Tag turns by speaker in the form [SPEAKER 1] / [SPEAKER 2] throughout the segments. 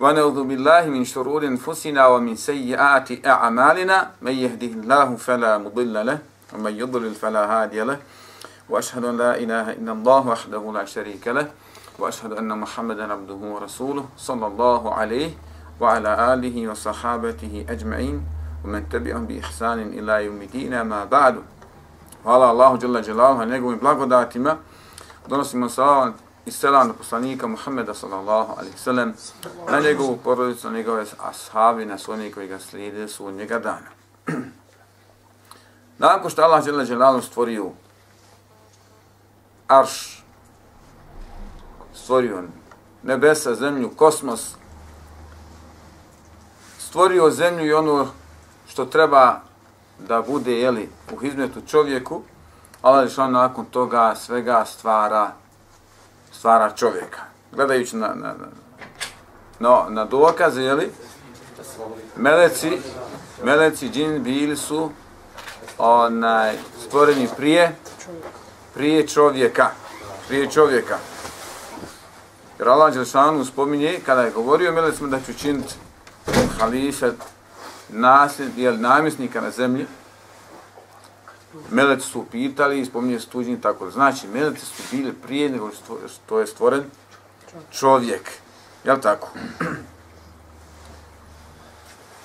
[SPEAKER 1] ونعوذ بالله من شرور أنفسنا ومن سيئات أعمالنا. من يهده الله فلا مضل له ومن يضلل فلا هادي له. وأشهد أن لا إله إلا الله وحده لا شريك له. وأشهد أن محمدا عبده ورسوله صلى الله عليه وعلى آله وصحابته أجمعين ومن تبعهم بإحسان إلى يوم الدين ما بعد. Hvala Allahu dželle dželaluhu na njegovim blagodatima. Donosimo salavat i selam na poslanika Muhammeda sallallahu alaihi sallam, na njegovu porodicu, na njegove ashabi, na sve oni koji ga slijede su od njega dana. Nakon što Allah žele želalu stvorio arš, stvorio nebesa, zemlju, kosmos, stvorio zemlju i ono što treba da bude jeli, u hizmetu čovjeku, Allah je nakon toga svega stvara stvara čovjeka. Gledajući na, na, na, no, na dokaze, jeli, meleci, meleci, džin, bili su onaj, stvoreni prije, prije čovjeka. Prije čovjeka. Jer Allah Đelšanu spominje, kada je govorio melecima da ću učiniti halifet, nasled, jel, namjesnika na zemlji, Meleci su pitali i spominje se tuđini tako. Znači, meleci su bili prije nego što je stvoren čovjek. Je li tako?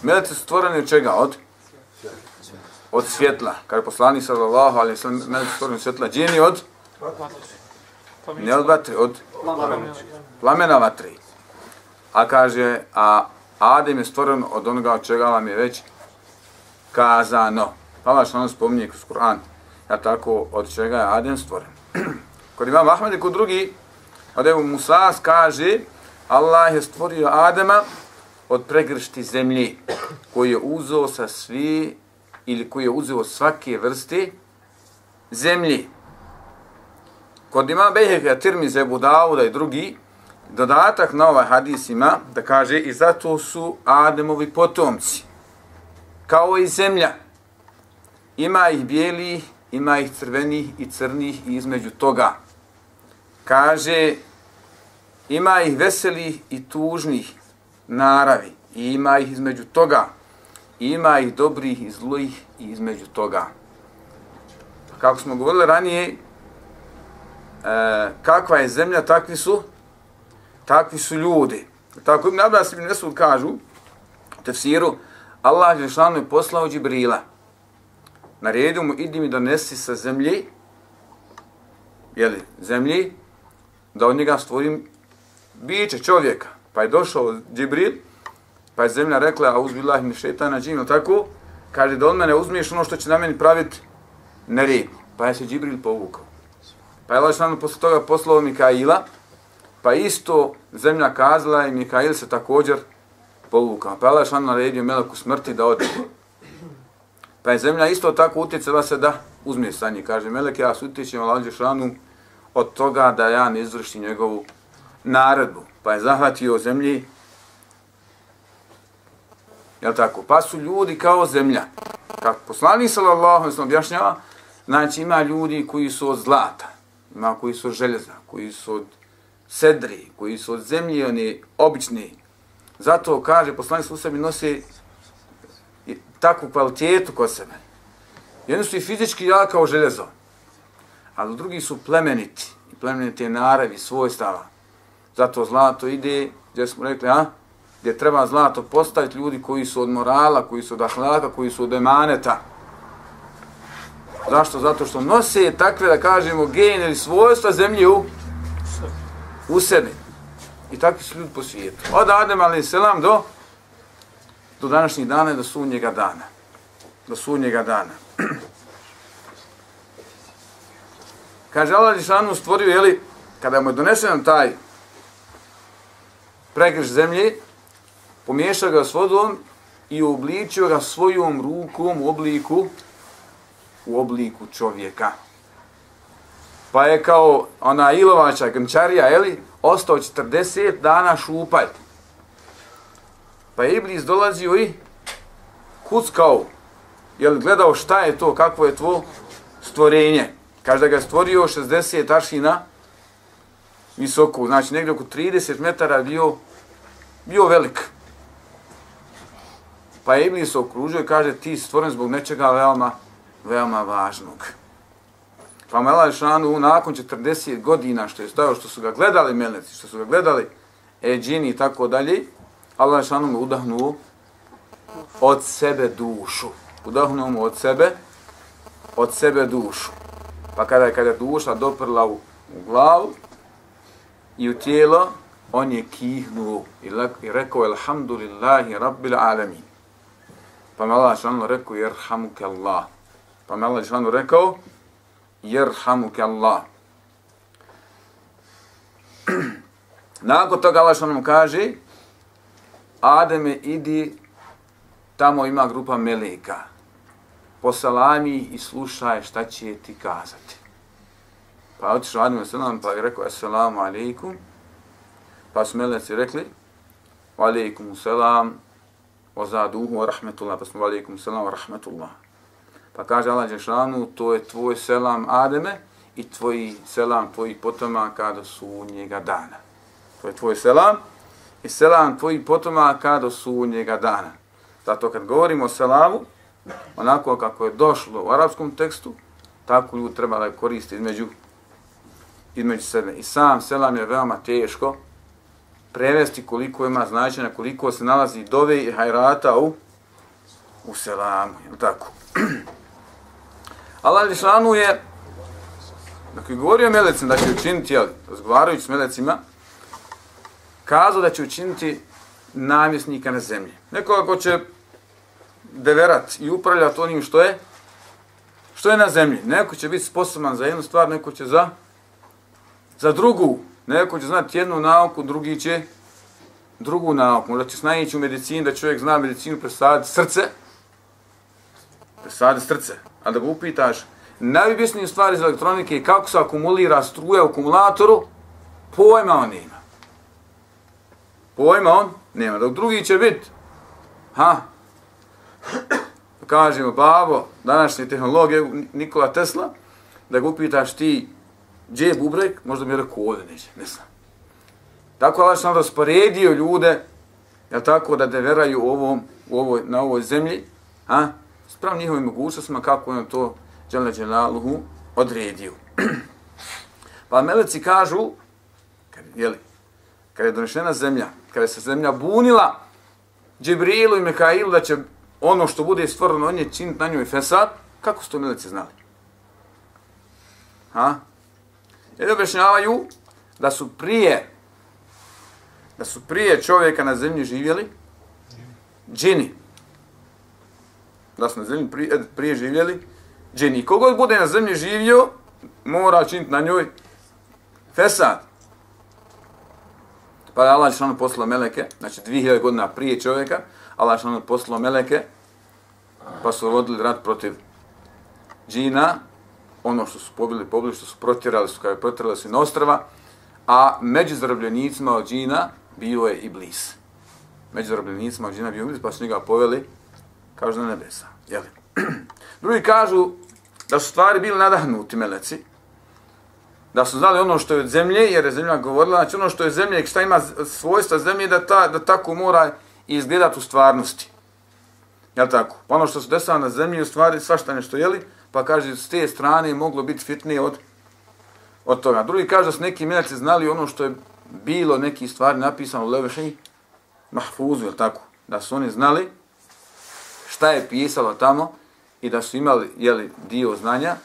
[SPEAKER 1] Meleci su stvoreni od čega? Od? Od svjetla. Kada je poslani sallallahu alaihi ali meleci su stvoreni od svjetla. Džini od? Ne od vatre, od? Plamena vatre. A kaže, a Adem je stvoren od onoga od čega vam je već kazano. Allah što nam spominje kroz Kur'an, ja tako od čega je Adem stvoren. kod imam Ahmed i kod drugi, od evo Musa kaže, Allah je stvorio Adema od pregršti zemlji, koji je uzeo sa svi, ili koji je uzeo svake vrste zemlji. Kod ima Beheka, Tirmize, Ebu Dauda i drugi, dodatak na ovaj hadis ima da kaže i zato su Ademovi potomci, kao i zemlja, Ima ih bijeli, ima ih crvenih i crnih i između toga. Kaže, ima ih veselih i tužnih naravi i ima ih između toga. Ima ih dobrih i zlojih i između toga. Kako smo govorili ranije, e, kakva je zemlja, takvi su, takvi su ljudi. Tako im nablas ibn Nesud kažu, tefsiru, Allah je poslao Džibrila, naredio mu, idi mi donesi sa zemlji, jeli, zemlji, da od njega stvorim biće čovjeka. Pa je došao Džibril, pa je zemlja rekla, a uzbillah mi šetana džim, tako? Kaže da od mene uzmiješ ono što će na meni praviti nered. Pa je se Džibril povukao. Pa je Allah što posle toga poslao Mikaila, pa isto zemlja kazala i Mikail se također povukao. Pa je Allah što naredio Meleku smrti da ode. Pa je zemlja isto tako utjecala se da uzme sa. Kaže, Melek, ja se utječem Allah Đešanu od toga da ja ne izvršim njegovu naredbu. Pa je zahvatio zemlji. Jel tako? Pa su ljudi kao zemlja. Kako poslani sallallahu alaihi objašnjava, znači ima ljudi koji su od zlata, ima koji su od željeza, koji su od sedri, koji su od zemlje, oni obični. Zato kaže, poslani su u sebi nosi takvu kvalitetu kod sebe. Jedni su i fizički jaka kao železo, ali drugi su plemeniti i plemenite naravi, svojstava. Zato zlato ide, gdje smo rekli, a? gdje treba zlato postaviti ljudi koji su od morala, koji su od ahlaka, koji su od emaneta. Zašto? Zato što nose takve, da kažemo, gene ili svojstva zemlje u, u sebi. I takvi su ljudi po svijetu. Od Adem, ali selam, do do današnjih dana i do sunnjega dana. Do sunnjega dana. Kaže Allah Žešanu stvorio, jeli, kada mu je donesen taj pregrš zemlje, pomiješao ga s vodom i obličio ga svojom rukom u obliku u obliku čovjeka. Pa je kao ona ilovača grnčarija, jeli, ostao 40 dana šupalj. Pa je Iblis dolazio i kuckao, jel gledao šta je to, kakvo je tvo stvorenje. Kaže da ga je stvorio 60 aršina visoko, znači negdje oko 30 metara bio, bio velik. Pa je Iblis okružio i kaže ti stvoren zbog nečega veoma, veoma važnog. Pa Mela Šanu nakon 40 godina što je stajao, što su ga gledali meleci, što su ga gledali eđini i tako dalje, Allah je šanom udahnuo od sebe dušu. Udahnuo mu od sebe, od sebe dušu. Pa kada je, kada je duša doprla u, u glavu i u tijelo, on je kihnuo i, i rekao Alhamdulillahi Rabbil Alamin. Pa me Allah Žešanu rekao, jerhamuke Allah. Pa me Allah Žešanu rekao, jerhamuke Allah. Nakon toga Allah Žešanu kaže, Ademe, idi, tamo ima grupa meleka. Posalami i slušaj šta će ti kazati. Pa je otišao Adem Selam pa je rekao, Assalamu alaikum. Pa su meleci rekli, alaikum selam, wa zaduhu wa rahmetullah, pa smo alaikum selam wa rahmetullah. Pa kaže Allah Đešanu, to je tvoj selam Ademe i tvoj selam tvojih potomaka do sunnjega dana. To je tvoj selam i selam tvojih potomaka do sunnjega dana. Zato kad govorimo o selamu, onako kako je došlo u arapskom tekstu, tako ljudi treba da koriste između, između sebe. I sam selam je veoma teško prevesti koliko ima značenja, koliko se nalazi dove i hajrata u, u selamu. Je tako? Allah Lišanu je, dakle, je govorio melecima da će učiniti, jel, razgovarajući s melecima, kazao da će učiniti namjesnika na zemlji. Nekoga ko će deverat i upravljati onim što je, što je na zemlji. Neko će biti sposoban za jednu stvar, neko će za, za drugu. Neko će znati jednu nauku, drugi će drugu nauku. Možda će snajići u medicini da čovjek zna medicinu presaditi srce, presaditi srce. A da ga upitaš, najbisnije stvari iz elektronike je kako se akumulira struja u akumulatoru, pojma on ima. Pojma on nema. Dok drugi će biti, ha, kažemo, babo, današnje tehnologije, Nikola Tesla, da ga upitaš ti, gdje je bubrek, možda mi je rekao ovdje neće, ne znam. Tako Allah sam rasporedio ljude, ja tako da deveraju u ovom, u ovoj, na ovoj zemlji, a, spravo njihovim mogućnostima kako on to Đele Đelaluhu odredio. pa meleci kažu, kad, jeli, kad je donešena zemlja, kada se zemlja bunila Džibrilu i Mekailu da će ono što bude stvoreno, on je činiti na njoj fesad, kako su to meleci znali? Ha? Jer objašnjavaju da su prije da su prije čovjeka na zemlji živjeli džini. Da su na zemlji prije, eh, prije živjeli džini. Kogod bude na zemlji živio, mora činiti na njoj fesad. Pa je Allah Žešanu poslao meleke, znači 2000 godina prije čovjeka, Allah Žešanu poslao meleke, pa su vodili rat protiv džina, ono što su pobili, pobili, što su protjerali, su kao protjerali su na ostrava, a među zarobljenicima od džina bio je iblis. Među zarobljenicima od džina bio iblis, pa su njega poveli, kažu na nebesa. Jeli? Drugi kažu da su stvari bili nadahnuti meleci, da su znali ono što je od zemlje, jer je zemlja govorila, znači ono što je zemlje, šta ima svojstva zemlje, da, ta, da tako mora izgledati u stvarnosti. Jel tako? Pa ono što se desava na zemlji, u stvari svašta nešto jeli, pa kaže s te strane moglo biti fitnije od, od toga. Drugi kaže da su neki menaci znali ono što je bilo neki stvari napisano u Levešeji, mahfuzu, jel tako? Da su oni znali šta je pisalo tamo i da su imali jeli, dio znanja,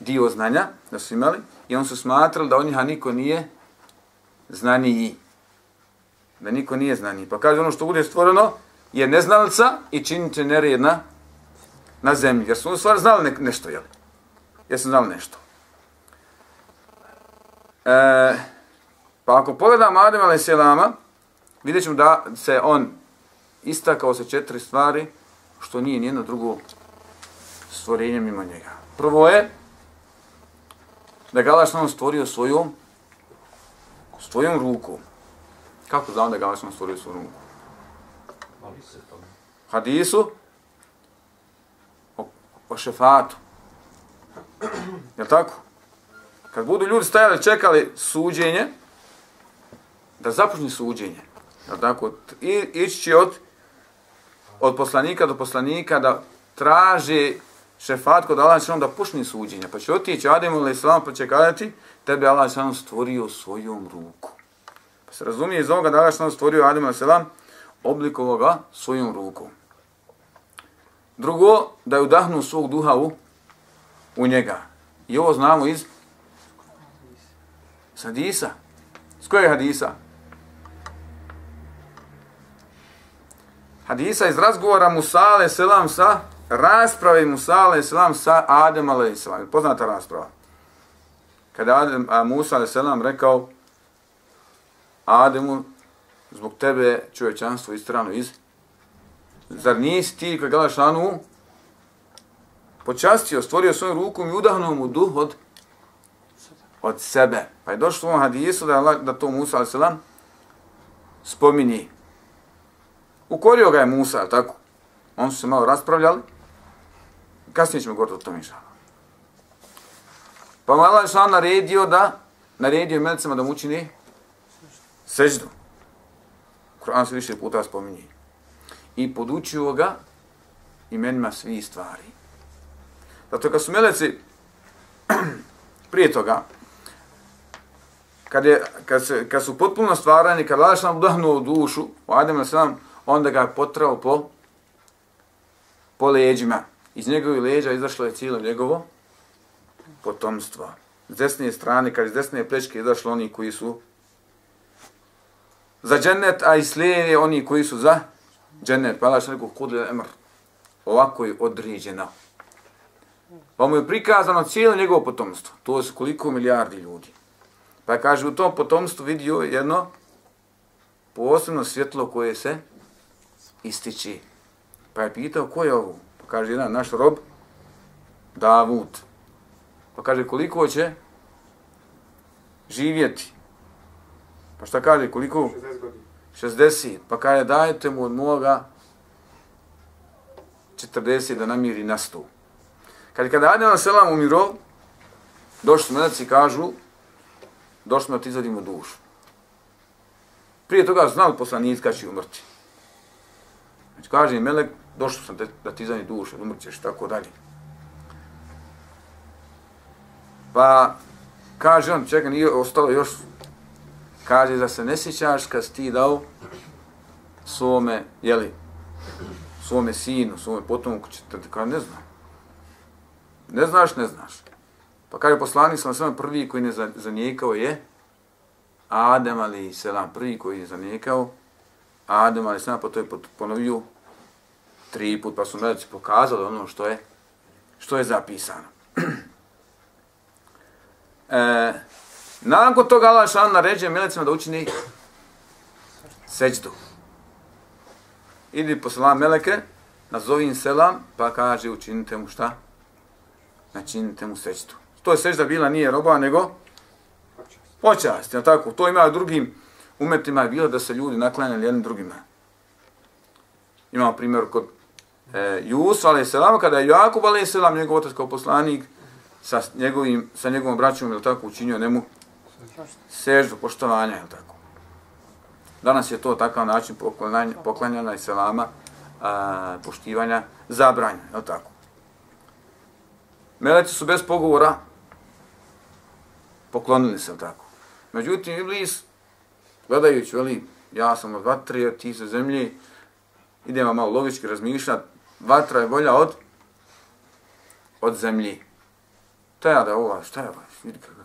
[SPEAKER 1] dio znanja da su imali i on su smatrali da od njiha niko nije znaniji. Da niko nije znaniji. Pa kaže ono što bude stvoreno je neznalica i činite nered na, na zemlji. Jer su oni stvari znali ne, nešto, jel? Jer su znali nešto. E, pa ako pogledamo Adem a.s. vidjet ćemo da se on istakao se četiri stvari što nije nijedno drugo stvorenje mimo njega. Prvo je da ga Allah stvorio svojom svojom rukom. Kako znam da ga Allah stvorio svojom rukom? Hadisu o, o šefatu. Je tako? Kad budu ljudi stajali, čekali suđenje, da započne suđenje. Je tako? I, ići će od, od poslanika do poslanika da traže šefat kod Allah da pušni suđenja. Pa će otići Ademu ili Islam pa će kazati tebe Allah stvorio svojom ruku. Pa se razumije iz ovoga da Allah stvorio Ademu ili Islam oblikovao ga svojom rukom. Drugo, da je udahnu svog duha u, u njega. I ovo znamo iz hadisa. S kojeg hadisa? Hadisa iz razgovora Musa a.s. sa rasprave Musa a.s. sa Adem a.s. Poznata rasprava. Kada Adem, a Musa a.s. rekao Ademu, zbog tebe čovječanstvo istrano iz Zar nisi ti koji gledaš Anu počastio, stvorio svojom rukom i udahnuo mu duh od, od sebe. Pa je došlo u ovom hadisu da, da to Musa a.s. spomini. Ukorio ga je Musa, tako? On su se malo raspravljali. Kasnije ćemo govoriti o tom inšala. Pa mu Allah sam naredio da, naredio melicama da mu učini seždu. Kur'an se više puta spominje. I podučio ga imenima svih stvari. Zato kad su meleci prije toga, kad, je, kad, se, kad su potpuno stvarani, kad Allah nam udahnuo dušu, u Adem na sam, onda ga je potrao po, po leđima. Iz njegovih leđa izašlo je cijelo njegovo potomstvo. S desne strane, kad iz desne plečke izašlo oni koji su za džennet, a iz lijeve oni koji su za džennet. Pa Allah što rekao, kod je emr, ovako je određena. Pa mu je prikazano cijelo njegovo potomstvo. To su koliko milijardi ljudi. Pa kaže, u tom potomstvu vidio jedno posebno svjetlo koje se ističi. Pa je pitao, ko je ovo? Kaže, jedan naš rob, Davut. Pa kaže, koliko će živjeti? Pa šta kaže, koliko? 60 60. Pa kaže, dajte mu od moga 40 da namiri na sto. Kad kada Adem Selam umiro, došli su meleci kažu, došli smo da ti izvadimo dušu. Prije toga znali poslanici kada će umrti. Znači kaže melek, došao sam da ti izvadi dušu, umrćeš, tako dalje. Pa kaže on, čekaj, nije ostalo još kaže da se ne sjećaš kad si ti dao svome, jeli, svome sinu, svome potomku, kada ne znam. Ne znaš, ne znaš. Pa kaže poslanik sam sam prvi koji ne zanijekao je Adem ali selam prvi koji je zanijekao Adem ali selam pa to je ponovio tri put pa su meleci pokazali ono što je što je zapisano. e, Nakon toga Allah šan naređuje melecima da učini seđdu. Idi poslala meleke, nazovi im selam, pa kaže učinite mu šta? Načinite mu seđdu. To je seđda bila nije roba, nego počast. Ja tako, to ima drugim umetima je bilo da se ljudi naklanjali jednim drugima. Imamo primjer kod e, Jusuf, a.s. kada je Jakub, a.s. njegov otac kao poslanik, sa njegovim, sa njegovom braćom, ili tako, učinio njemu seždu poštovanja, je tako? Danas je to takav način poklanjanja, poklanjanja i selama, a, poštivanja, zabranja, je tako? Meleci su bez pogovora poklonili se, tako? Međutim, Iblis, gledajući, veli, ja sam od vatre, ti se zemlji, idemo malo logički razmišljati, vatra je bolja od od zemlji. Šta ja da ova, šta je ova, vidi kako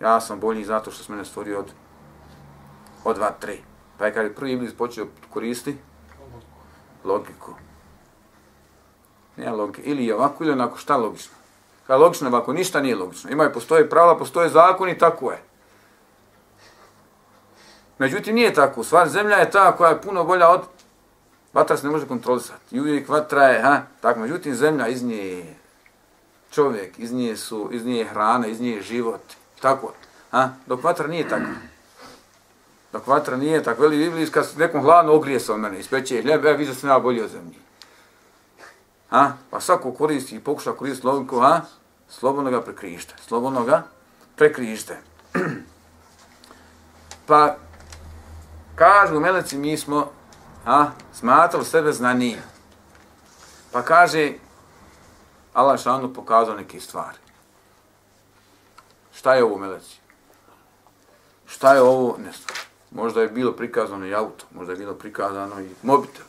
[SPEAKER 1] ja sam bolji zato što se mene stvorio od, od dva, tri. Pa je kada je prvi iblis počeo koristi logiku. Nije logika. Ili je ovako ili onako, šta logično? Kada logično ovako, ništa nije logično. Imaju, postoje pravila, postoje zakon i tako je. Međutim, nije tako. Stvar zemlja je ta koja je puno bolja od... Vatra se ne može kontrolisati. I uvijek vatra je, ha? Tako, međutim, zemlja iz nje je čovjek, iz nje, su, iz nje je hrana, iz nje je život. Tako, ha? Dok vatra nije tako. Dok vatra nije tako. Veli Biblijs, kad nekom hladno ogrije se od mene, ispeće hljeb, e, vi da sam ja bolje od zemlji. Ha? Pa svako koristi i pokuša koristiti logiku, ha? Slobodno ga prekrižite. Slobodno ga prekrižite. pa, kažu meleci, mi smo ha, smatrali sebe znanije. Pa kaže, Allah šanu pokazao neke stvari. Šta je ovo meleci? Šta je ovo? Ne znam. Možda je bilo prikazano i auto, možda je bilo prikazano i mobitel.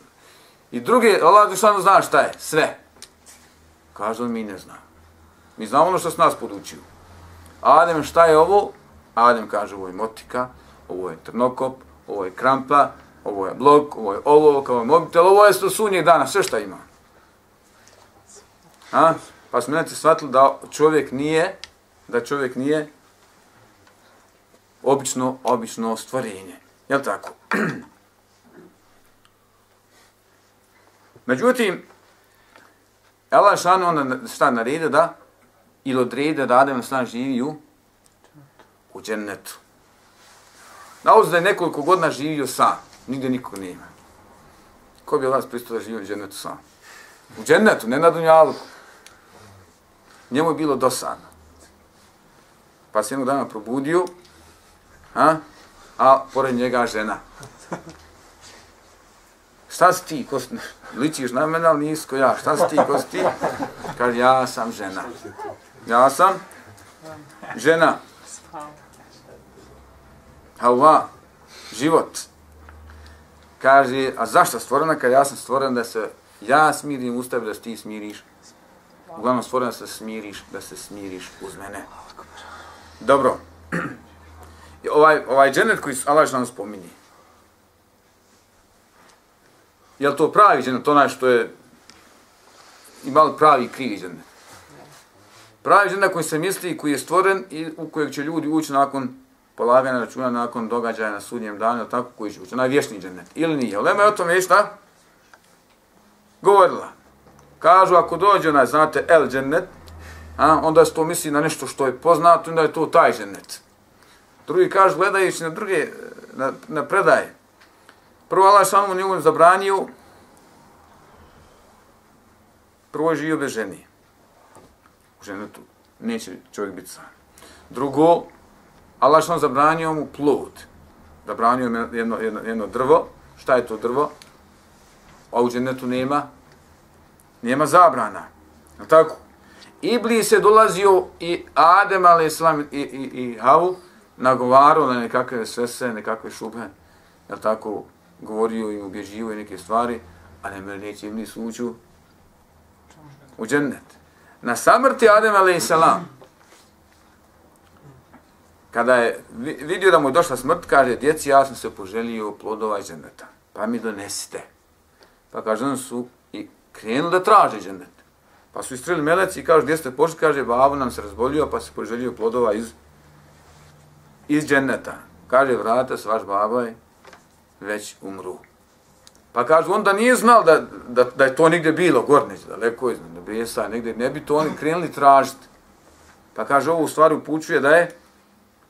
[SPEAKER 1] I druge, Allah šanu zna šta je, sve. Kaže on, mi ne znam. Mi znamo ono što se nas podučio. Adem, šta je ovo? Adem kaže, ovo je motika, ovo je trnokop, ovo je krampa, ovo je blok, ovo je ovo, kao je mobitel, ovo je sto sunnjeg dana, sve šta ima. A? Pa smo znači shvatili da čovjek nije, da čovjek nije obično, obično stvorenje. Jel tako? Međutim, Allah šan onda šta naredio da ili odredio da Adem stan živi u, u džennetu. Nauzda da je nekoliko godina živio sam, nigdje nikog nema. Ko bi vas pristao da živi u džennetu sam? U džennetu, ne na dunjalu. Njemu je bilo dosadno. Pa se jednog dana probudio, a, a pored njega žena. Šta si ti, ko si, ličiš na mene, ali nisko ja, šta si ti, ko si ti? Kaže, ja sam žena. Ja sam žena. Hawa, život. Kaže, a zašto stvorena? Kad ja sam stvoren da se ja smirim uz tebe, da se ti smiriš. Uglavnom stvoren da se smiriš, da se smiriš uz mene. Dobro. I ovaj, ovaj dženet koji Allah nam spominje. Je li to pravi dženet, to onaj što je imali pravi krivi dženet? Pravi dženet koji se misli, koji je stvoren i u kojeg će ljudi ući nakon polaganja računa nakon događaja na sudnjem danu, tako koji će ući, onaj vješni džennet. Ili nije? Ulema je o tome šta? Govorila. Kažu, ako dođe onaj, znate, el džennet, a, onda se to misli na nešto što je poznato, onda je to taj džennet. Drugi kažu, gledajući na druge, na, na predaje. Prvo, Allah samo njegov zabranio, prvo je živio bez ženi. U ženetu neće čovjek biti sam. Drugo, Allah što zabranio mu plod. Zabranio mu jedno, jedno, jedno drvo. Šta je to drvo? A u džennetu nema, nema zabrana. Je tako? Iblis je dolazio i Adem, ali islam, i, i, i Havu, nagovarao na nekakve svese, nekakve šube. Je tako? Govorio im, ubježivo i neke stvari, a ne mene neće Iblis ući u džennet. Na samrti Adem, ali islam, kada je vidio da mu je došla smrt, kaže, djeci, ja sam se poželio plodova iz džendeta, pa mi donesite. Pa kaže, oni su i krenuli da traže džendet. Pa su istrili meleci i kaže, gdje ste pošli, kaže, babo nam se razbolio, pa se poželio plodova iz, iz džendeta. Kaže, vrata se, vaš babo je već umru. Pa kaže, onda nije znal da, da, da je to nigdje bilo, gorneć, daleko iz nebesa, negdje, ne bi to oni krenuli tražiti. Pa kaže, ovo u stvari upućuje da je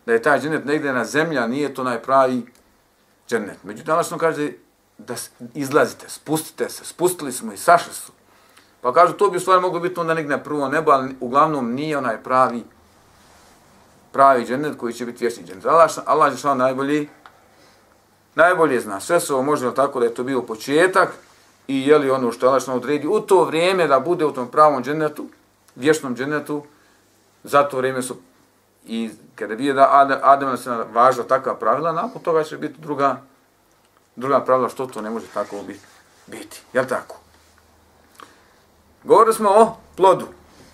[SPEAKER 1] da je taj džennet negdje na zemlji, a nije to najpravi džennet. Međutim, Allah što kaže da izlazite, spustite se, spustili smo i sašli su. Pa kažu, to bi u stvari moglo biti onda negdje na prvo nebo, ali uglavnom nije onaj pravi pravi džennet koji će biti vječni džennet. Allah, Allah je što najbolji, najbolje zna. Sve se ovo može tako da je to bio početak i je li ono što Allah što odredi u to vrijeme da bude u tom pravom džennetu, vječnom džennetu, za to vrijeme su I kada bi da Adam, Adam se važa takva pravila, nakon toga će biti druga, druga pravila što to ne može tako biti. biti. Jel tako? Govorili smo o plodu.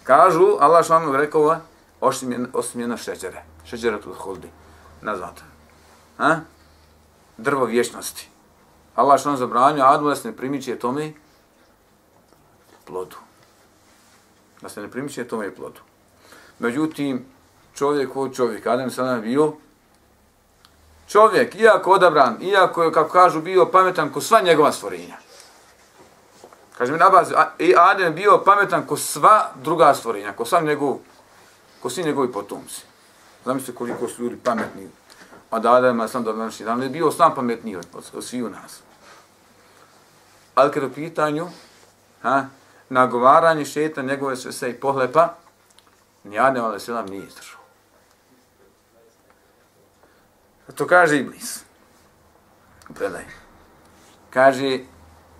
[SPEAKER 1] Kažu, Allah što vam rekao, osim, osim jedna šeđere. Šeđere tu holdi. Nazvata. Ha? Drvo vječnosti. Allah što vam zabranio, Adam da se ne primiče tome plodu. Da se ne primiče tome plodu. Međutim, čovjek od čovjek. Adem sada bio čovjek, iako odabran, iako je, kako kažu, bio pametan ko sva njegova stvorenja. Kaže mi na bazi, i Adem je bio pametan ko sva druga stvorenja, ko sam njegov, ko svi njegovi potomci. Zamislite koliko su ljudi pametni. A da Adem je sam do današnji dan, je bio sam pametniji od, od, od svih nas. Ali kada u pitanju, ha, nagovaranje šeta njegove sve se i pohlepa, ni Adem, ali se nam nije izdržao. To kaže Iblis. Predaj. Kaže,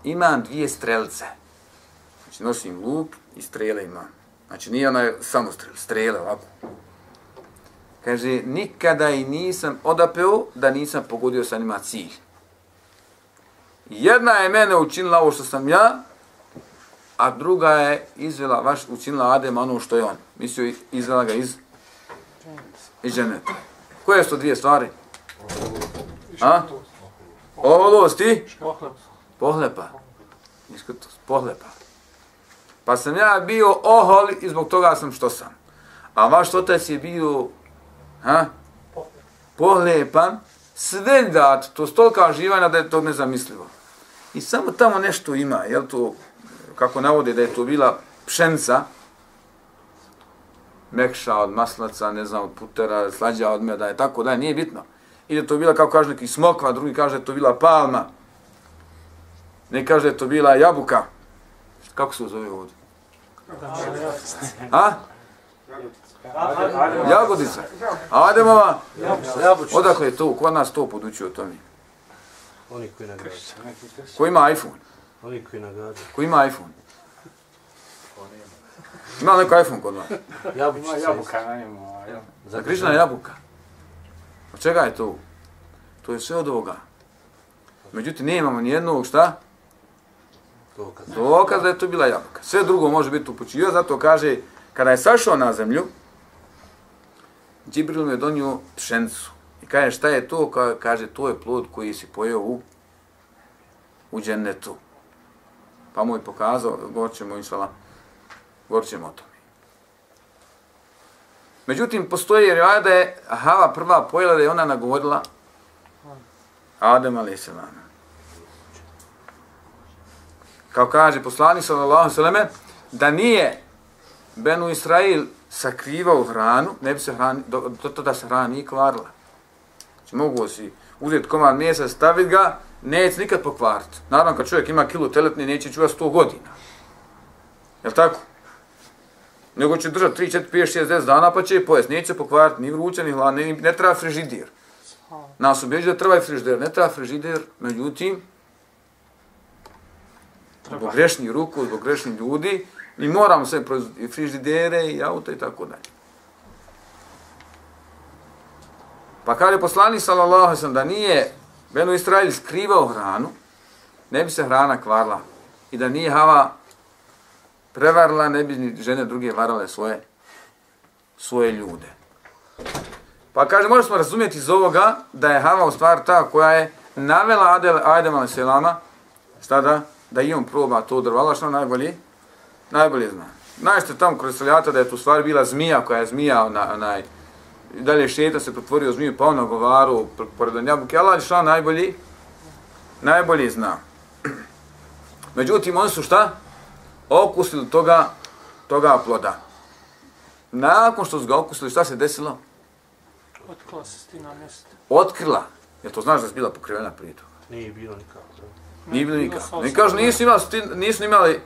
[SPEAKER 1] imam dvije strelce. Znači, nosim luk i strele imam. Znači, nije ona samo strele, strele ovako. Kaže, nikada i nisam odapeo da nisam pogodio sa njima cilj. Jedna je mene učinila ovo što sam ja, a druga je izvela, vaš učinila Adem ono što je on. Mislio, izvela ga iz, iz ženeta. Koje su to dvije stvari? A? Oholost i? Pohlepa. Iskutost, pohlepa. Pa sam ja bio ohol i zbog toga sam što sam. A vaš otac je bio ha? pohlepan, sve dat, to stolika živanja da je to nezamislivo. I samo tamo nešto ima, jel to, kako navode da je to bila pšenca, mekša od maslaca, ne znam, od putera, slađa od meda, je tako da je, nije bitno. I da to bila, kako kaže neki smokva, drugi kaže da to bila palma, ne kaže da to bila jabuka. Kako se zove ovdje? A? Jagodica. Ademova? Odakle je to? Ko nas to podučio o tome?
[SPEAKER 2] Oni koji nagađaju.
[SPEAKER 1] Ko ima iPhone?
[SPEAKER 2] Oni koji nagađaju.
[SPEAKER 1] Ko ima iPhone? Ima neko iPhone kod vas?
[SPEAKER 2] Jabučica.
[SPEAKER 3] Jabuka na njemu.
[SPEAKER 1] Za Križna jabuka. Od čega je to? To je sve od ovoga. Međutim, ne imamo nijednog šta?
[SPEAKER 2] Dokaz.
[SPEAKER 1] Dokaz da je to bila jabuka. Sve drugo može biti upućivo, zato kaže, kada je sašao na zemlju, Džibril mu je donio pšencu. I kaže, šta je to? Ka- Kaže, to je plod koji si pojeo u, u džennetu. Pa mu je pokazao, govorit ćemo, inšala, govorit ćemo o tome. Međutim, postoji jer da je Hava prva pojela da je ona nagovorila Adem a.s. Kao kaže poslanik sallallahu Seleme, da nije Benu Israil sakrivao hranu, ne bi se hrani, do, do tada se hrana i kvarila. Znači mogu si uzeti komad mjesa, staviti ga, neće nikad pokvariti. Naravno, kad čovjek ima kilu teletne, neće čuvati 100 godina. Je tako? Nego će držati 3, 4, 5, 6, 10 dana, pa će je pojesti. Neće pokvariti ni vruće, ni hladne, ni, ne treba frižidir. Nas ubeđuje da treba i frižider, ne treba frižider, međutim, zbog grešnih ruku, zbog grešnih ljudi, mi moramo sve i frižidere i auto i tako dalje. Pa kada je poslani sallallahu sam da nije Benu Israel skrivao hranu, ne bi se hrana kvarla i da nije Hava prevarila, ne bi ni žene druge varale svoje, svoje ljude. Pa kaže, možemo razumjeti iz ovoga da je Hava u stvari ta koja je navela Adel, Adem a.s. šta da? Da i on proba to drvala, što najbolje? Najbolje zna. Znašte tamo kroz da je tu stvar bila zmija koja je zmija na, onaj, dalje šeta se pretvorio zmiju pa ono govaru pored jabuke. Allah što najbolji? Najbolje zna. Međutim, oni su šta? Okusili toga, toga ploda. Nakon što su ga okusili, šta se desilo?
[SPEAKER 4] Otkrila se stina mjesta.
[SPEAKER 1] Otkrila. Jel to znaš da je bila pokrivena prije toga?
[SPEAKER 2] Nije bilo nikako.
[SPEAKER 1] Nije bilo nikako. Ne kažu, nisu imali, sti- nisu imali,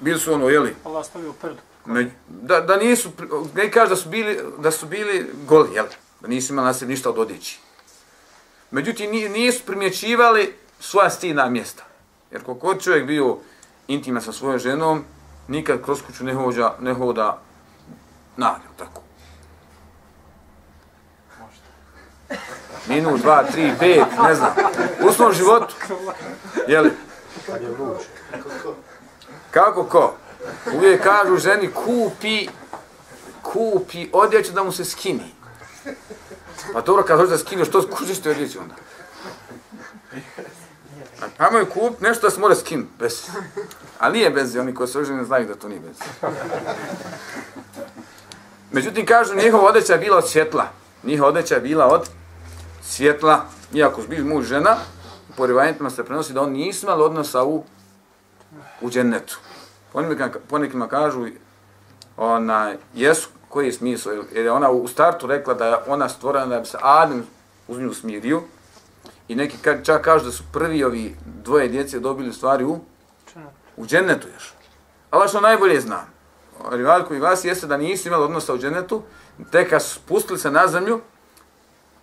[SPEAKER 1] bili su ono, jeli,
[SPEAKER 4] Allah stavio perdu.
[SPEAKER 1] me, da, da nisu, ne kaže da su bili, da su bili goli, jel, da nisu imali na sebi ništa od odjeći. Međutim, ni- nisu primjećivali svoja stina mjesta. Jer koliko čovjek bio intima sa svojom ženom, nikad kroz kuću ne hoda, ne hoda nagel, tako. Minut, dva, tri, pet, ne znam. U svom životu, jeli. Kako ko? Uvijek kažu ženi kupi, kupi odjeću da mu se skini. Pa dobro kad hoće da skini, što kužiš te odjeću onda? Ajmo je kup nešto da se mora skin, bez. A nije bez, oni koji su oženi znaju da to nije bez. Međutim, kažu, njihova odeća je bila od svjetla. Njihova odeća je bila od svjetla, iako su bili muž žena, po rivajentima se prenosi da oni nisu imali odnosa u, u džennetu. Ponekima, ponekima kažu, ona, jesu, koji je smisao, jer je ona u startu rekla da je ona stvorena da bi se Adem uz nju smirio, i neki čak kažu da su prvi ovi dvoje djece dobili stvari u, u džennetu još. Ali što najbolje znam, rival koji glasi jeste da nisu imali odnosa u džennetu, tek kad su spustili se na zemlju,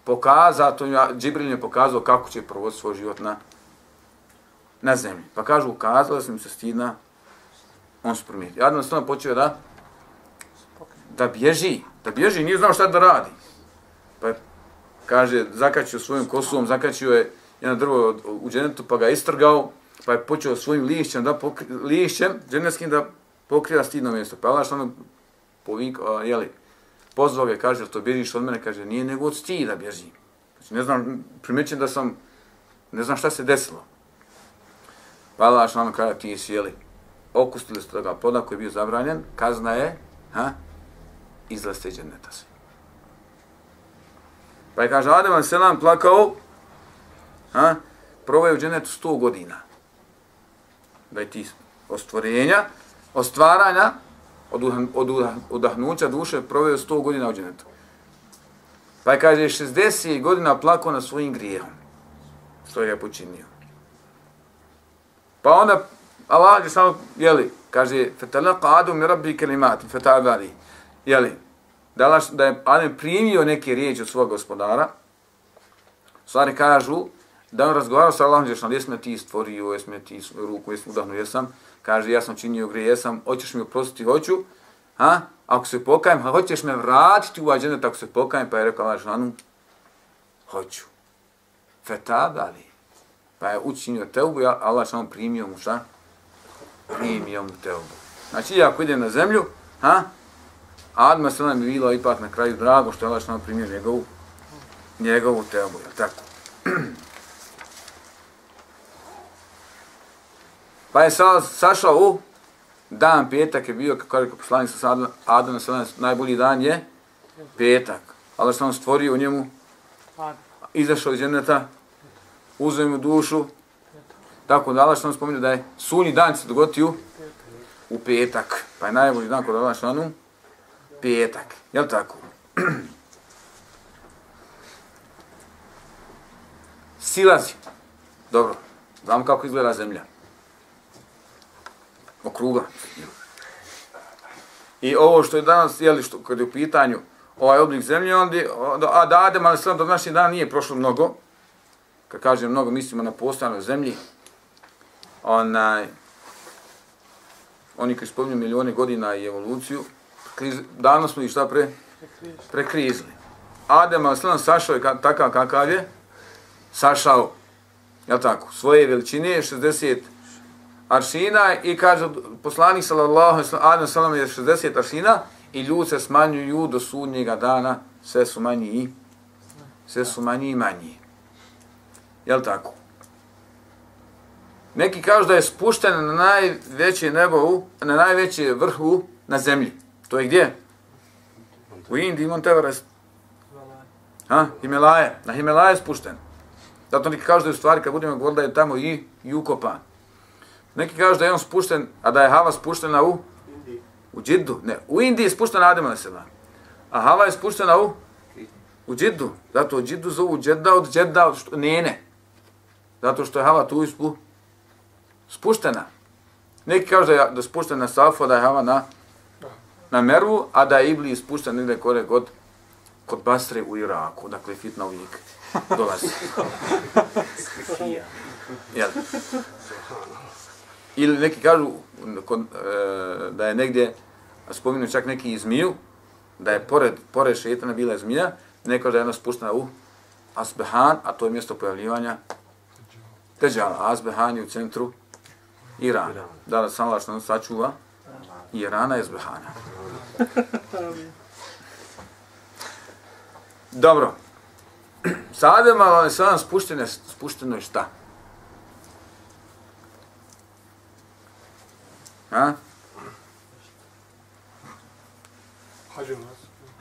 [SPEAKER 1] pokazao, to je Džibril je pokazao kako će provoditi svoj život na, na zemlji. Pa kažu, ukazalo da sam se stidna, on se promijenio. Adam se počeo da da bježi, da bježi, nije znao šta da radi. Pa je, kaže, zakačio svojim kosom, zakačio je jedno drvo u dženetu, pa ga istrgao, pa je počeo svojim lišćem, da pokri, lišćem dženetskim da pokriva stidno mjesto. Pa Allah što ono povik, jeli, pozvao ga, kaže, to bježiš od mene, kaže, nije nego od stida bježi. Znači, ne znam, primjećem da sam, ne znam šta se desilo. Pa Allah što ono kaže, ti si, jeli, okustili ste toga ploda koji je bio zabranjen, kazna je, ha, izlaste iz dženeta svi. Pa je kaže, Adem a.s. plakao, ha, proveo u dženetu sto godina. Da je ti ostvorenja, ostvaranja, od, od, odahnuća udahnuća duše, proveo sto godina u dženetu. Pa je kaže, 60 godina plakao na svojim grijehom, što je počinio. Pa onda Allah je samo, jeli, kaže, fetalaqa adu mi rabbi kelimati, fetabali, jeli, da, Allah, da je Adem primio neke riječi od svog gospodara, stvari kažu, da on razgovarao sa Allahom, ješ jesme ti stvorio, jesme ti ruku, jesme udahnu, jesam, kaže, ja sam činio grije, jesam, hoćeš mi oprostiti, hoću, ha? ako se pokajem, ha, hoćeš me vratiti u ađene, tako se pokajem, pa je rekao Allah, žanu, hoću. Fetabali. Pa je učinio teubu, Allah samo primio mu šta? primio mu teubu. Znači, ako ide na zemlju, ha, Adma se nam je bilo ipak na kraju drago što je Allah što primio njegovu, njegovu tebu, je tako? pa je sa, sašao u dan petak je bio, kako je poslanik sa Adama se najbolji dan je petak. Allah što on stvorio u njemu, izašao iz dženeta, uzeo mu dušu, Tako da Allah što nam spominje da je sunji dan se dogotio u, u petak. Pa je najbolji dan kod Allah što nam petak. Jel tako? Silazi. Dobro. znam kako izgleda zemlja. Okruga. I ovo što je danas, jeli, što, kad je u pitanju ovaj oblik zemlje, onda, a da Adem, ali do naših dana nije prošlo mnogo, kad kažem mnogo, mislimo na postavljanoj zemlji, onaj, oni koji spominju milijone godina i evoluciju, kriz, davno smo i šta pre? Prekrizli. Adem, Aslan sašao je takav kakav je, sašao, jel tako, svoje veličine, 60 aršina i kaže poslanik sallallahu alejhi ve sellem je 60 aršina i ljudi se smanjuju do sudnjega dana sve su manji i sve su manji i manji. Jel tako? Neki kažu da je spušten na najveće nebo, na najveće vrhu na zemlji. To je gdje? U Indiji, Mount Everest. Ha? Himelaje. Na Himelaje je spušten. Zato neki kažu da je u stvari, kad budemo govorili da je tamo i, i ukopan. Neki kažu da je on spušten, a da je Hava spuštena u? U Džiddu. Ne, u Indiji je spuštena Adem na seba. A Hava je spuštena u? U Džiddu. Zato u Džiddu zovu Džedda od Džedda od što, ne, ne. Zato što je Hava tu ispu, spuštena. Neki kažu da je, da spuštena Safo, da je Hava na, na Mervu, a da je Ibli spušten negdje kore kod, kod Basre u Iraku. Dakle, fitna uvijek dolazi. Jel? Ili neki kažu kod, e, da je negdje, spominu čak neki zmiju, da je pored, pored šetana bila zmija, neko da je ona spuštena u Asbehan, a to je mjesto pojavljivanja Teđala. Asbehan je u centru Iran. Da li sam Allah što sačuva? Irana je zbehana. Dobro. Sada malo je sada spušteno, spušteno je šta? Ha?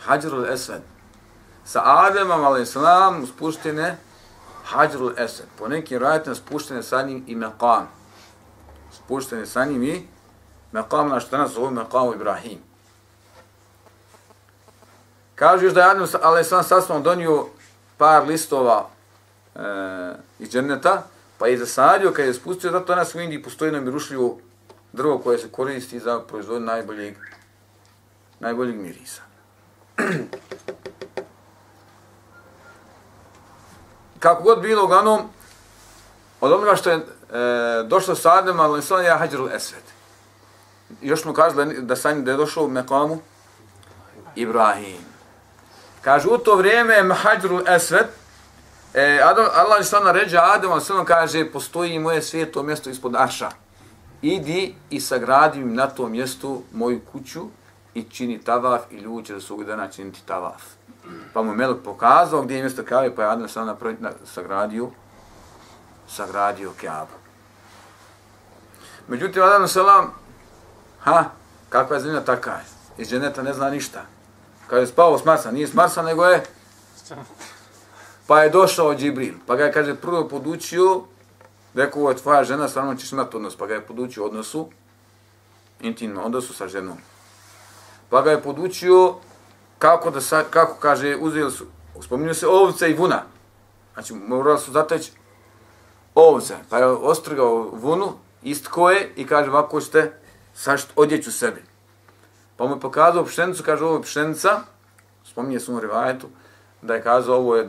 [SPEAKER 1] Hađarul Esved. sa Ademom, ali islam, spuštene Hađrul Esed. Po nekim rajetima spuštene sa njim i Meqam. Spuštene sa njim i Meqam, na što nas zove Meqam Ibrahim. Kažu još da je Adem, ali islam, sasvom donio par listova e, iz dženneta, pa je zasadio, kad je spustio, zato danas u Indiji postoji nam rušljivo drvo koje se koristi za proizvodnju najboljeg, najboljeg mirisa. Kako god bilo, uglavnom, od onoga što je e, došlo sa Adem, ali ne je Hađarul Esved. Još smo kazali da sa njim da je došao u Mekomu Ibrahim. Kaže, u to vrijeme Mahadru Esved, e, Adam, Allah je sada naređa Adama, sve kaže, postoji moje svijeto mjesto ispod Arša. Idi i sagradi na tom mjestu moju kuću i čini tavaf i ljudi će da su dana činiti tavaf. Pa mu Melek pokazao gdje je mjesto Kabe, pa je Adam sam napravi, na, sagradio, sagradio Kabe. Međutim, Adam Salam, ha, kakva je zemlja taka je. Iz dženeta ne zna ništa. Kad je spao s Marsa, nije s Marsa, nego je... Pa je došao Džibril, pa ga je, kaže, prvo podučio, rekao, ovo je tvoja žena, stvarno ćeš imati odnos, pa ga je podučio odnosu, intimno odnosu sa ženom. Pa ga je podučio kako da sa, kako kaže uzeli su spominju se ovce i vuna. Znači morali su zateći ovce. Pa je ostrgao vunu, istko je i kaže ovako ćete sašt odjeću sebi. Pa mu je pokazao pšenicu, kaže ovo je pšenica, spominje se u rivajetu, da je kazao ovo je,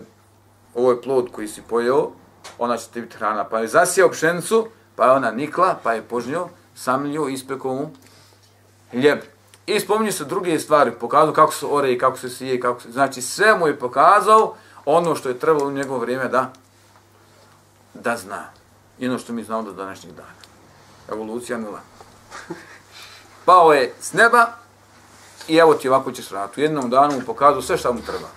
[SPEAKER 1] ovo je plod koji si pojeo, ona će ti biti hrana. Pa je zasijao pšenicu, pa je ona nikla, pa je požnio, samljio, ispekao mu hljeb. I spominju se druge stvari, pokazao kako se ore i kako se sije, kako se... Znači, sve mu je pokazao ono što je trebalo u njegovo vrijeme da da zna. I ono što mi znamo do današnjeg dana. Evolucija nula. Pao je s neba i evo ti ovako ćeš raditi. U jednom danu mu pokazao sve šta mu treba.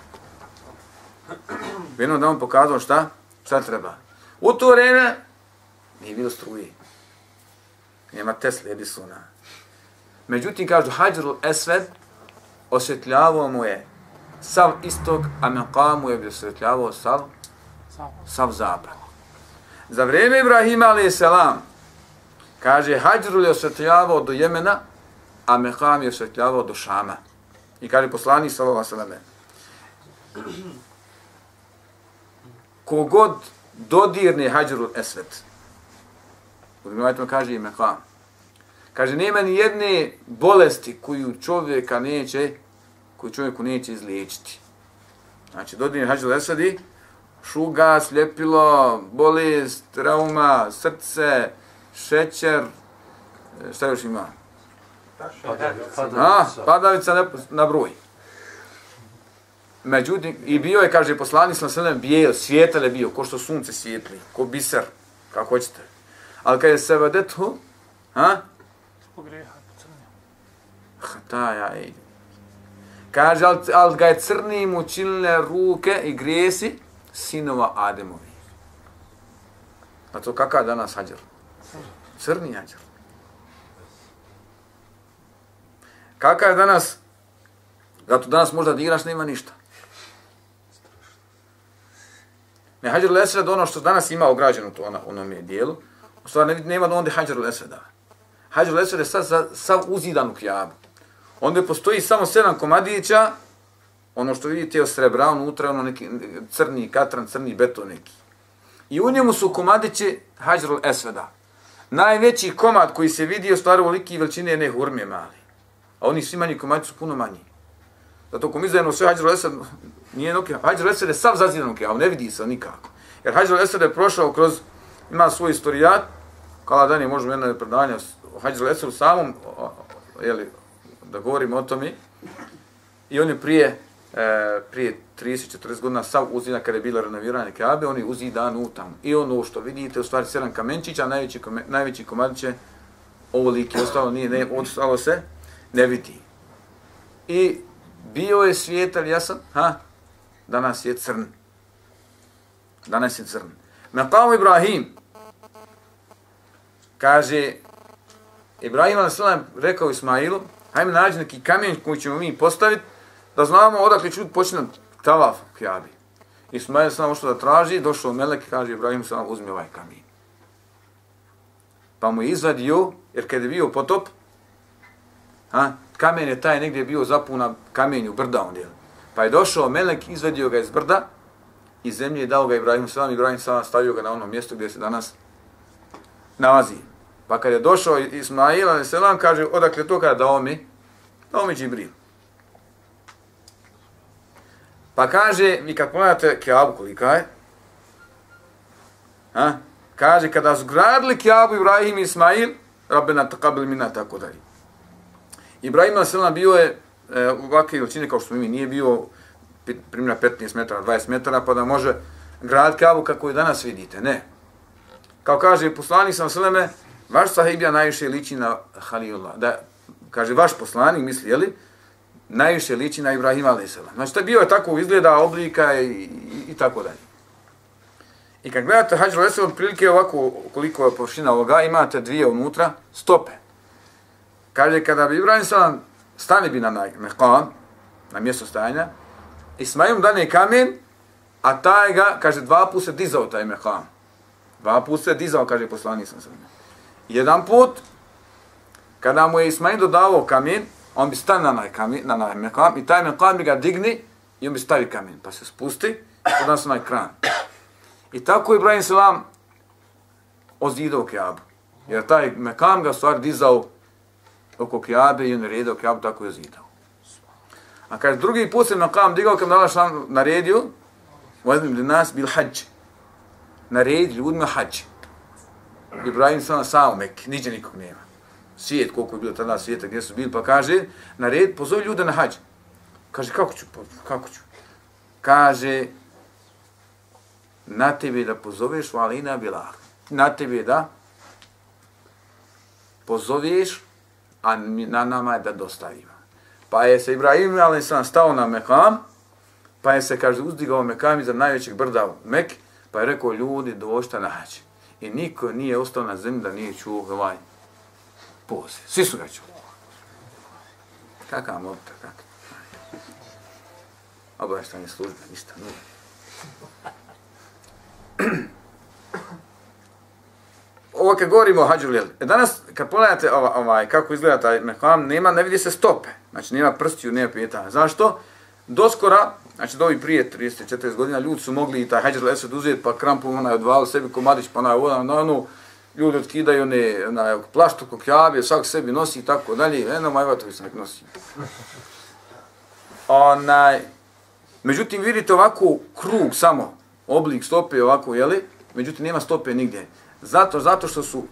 [SPEAKER 1] U jednom danu mu pokazao šta? Šta treba. U to vreme nije bilo struje. Nema Tesla, Edisona. Međutim, kažu, Hađarul Esved osvjetljavao mu je sav istok, a Meqamu je osvjetljavao sav, sav zapad. Za vrijeme Ibrahima, ali selam, kaže, Hađarul je osvjetljavao do Jemena, a Meqam je osvjetljavao do Šama. I kaže poslani sallallahu sallam, kogod dodirne Hađarul Esved, u drugim kaže i Meqam, Kaže, nema ni jedne bolesti koju čovjeka neće, koju čovjeku neće izliječiti. Znači, dodirne hađu lesadi, šuga, sljepilo, bolest, trauma, srce, šećer, e, šta još ima? A, padavica na, na broj. Međutim, i bio je, kaže, poslani sam sve bijel, svijetel je bio, ko što sunce svijetli, ko biser, kako hoćete. Ali kad je se vedetu, ha,
[SPEAKER 4] greha crnio.
[SPEAKER 1] Hataja ej. Kaže, ali al ga je crnim učinile ruke i grijesi sinova Ademovi. A to kakav danas hađar? Crni hađar. Kaka je danas? Zato danas možda da igraš, nema ništa. Ne, hađar lesred, ono što danas ima ograđeno to ona, onom je dijelu, u stvari nema onda hađar lesreda. Hađer Lesver je sad sav uzidan u kjabu. Onda postoji samo sedam komadića, ono što vidite je srebra, ono unutra ono neki crni katran, crni beton neki. I u njemu su komadići Hajrul Esveda. Najveći komad koji se vidi je stvar veliki veličine je ne hurme mali. A oni svi manji komadi su puno manji. Zato ako mi zajedno sve Hađar Esved, nije noki, Hađar Esved je sav zazidan u ne vidi se nikako. Jer Hađar Esved je prošao kroz, ima svoj istorijat, kala dan je možemo jedno predanje o Hađu Lesu samom, jeli, da govorimo o tome, i on je prije, e, prije 30-40 godina sav uzina kada je bilo renoviranje Kabe, on je uzidan u tamo. I ono što vidite, u stvari sedam kamenčića, najveći, najveći komadić je ovo lik ostalo, nije, ne, ostalo se, ne vidi. I bio je svijetel jasan, ha, danas je crn. Danas je crn. Mekam Ibrahim, kaže, Ibrahim a.s. rekao Ismailu, hajme nađi neki kamen koji ćemo mi postaviti, da znamo odakle čud počne tavaf u Kjabi. Ismail sam ošao da traži, došao Melek i kaže Ibrahim sam uzmi ovaj kamen. Pa mu je izvadio, jer kad je bio potop, ha, kamen je taj negdje bio zapuna kamenju, brda on je. Pa je došao Melek, izvadio ga iz brda, iz zemlje i dao ga Ibrahim Salam, Ibrahim Salam stavio ga na ono mjesto gdje se danas nalazi. Pa kad je došao Ismail, ali selam, kaže, odakle to kada dao mi? Dao mi Džibril. Pa kaže, vi kad pogledate Kjabu kolika je, ha? kaže, kada su gradili Kjabu Ibrahim i Ismail, Rabbena taqabil minna, tako dalje. Ibrahim a.s. bio je e, ovakve veličine kao što mi nije bio primjera 15 metara, 20 metara, pa da može grad kavu kako je danas vidite, ne. Kao kaže poslanik sam sveme, vaš sahibija najviše liči na Halilullah. Da, kaže, vaš poslanik misli, jeli, najviše liči na Ibrahima a.s. Znači, to je bio tako izgleda, oblika i, i, i tako dalje. I kad gledate Hađar Lesel, prilike ovako, koliko je površina ovoga, imate dvije unutra, stope. Kaže, kada bi Ibrahim Salam stane bi na mekam, na mjesto stajanja, i smajom dane kamen, a taj ga, kaže, dva put se dizao taj mekam. Dva put se dizao, kaže poslanik sam sam. Jedan put, kada mu je Ismail dodavao kamen, on bi stane na kamen, na naj mekam, i taj mekam bi ga digni, i on bi stavi kamen, pa se spusti, i dan se na ekran. I tako je Ibrahim Salam ozidao Kjabu. Jer taj mekam ga stvar dizao oko Kjabe i on naredio Kjabu, tako je zidao. A kaže, drugi put se kam digao, kad Allah šan naredio, vazim li nas bil hađ. Naredi ljudima hađ. Ibrahim sam sam u Mekke, niđe nikog nema. Svijet, koliko je bilo tada svijeta, gdje su bili, pa kaže, nared, pozovi ljude na hađ. Kaže, kako ću, pa, kako ću? Kaže, na tebi da pozoveš Valina Bilal. Na tebi da pozoveš, a na nama je da dostavimo. Pa je se Ibrahim, ali sam stao na Mekam, pa je se, kaže, uzdigao Mekam iza najvećeg brda u Mek, pa je rekao, ljudi, došta na. I niko nije ostao na zemlji da nije čuo ovaj poziv. Svi su ga čuli. Kakav mobita, kakav. Obaveštanje službe, ništa, nula. Ovo kad govorimo o hađu lijeli, danas kad pogledate ovaj, ovaj, kako izgleda taj mehram, nema, ne vidi se stope, znači nema prstiju, nema pijetanja. Zašto? Doskora, znači do ovih prije 30-40 godina, ljudi su mogli i taj hađu lijeli se uzeti pa krampom onaj odvali sebi komadić pa onaj vodan, na onu, ljudi otkidaju one, na plaštu kokjave, svak sebi nosi i tako dalje, eno majvatovi se nek nosi. Onaj, međutim, vidite ovako krug samo, oblik stope ovako, jeli? Međutim, nema stope nigdje. Zato, zato što su